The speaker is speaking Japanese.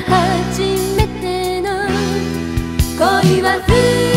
初めての恋は冬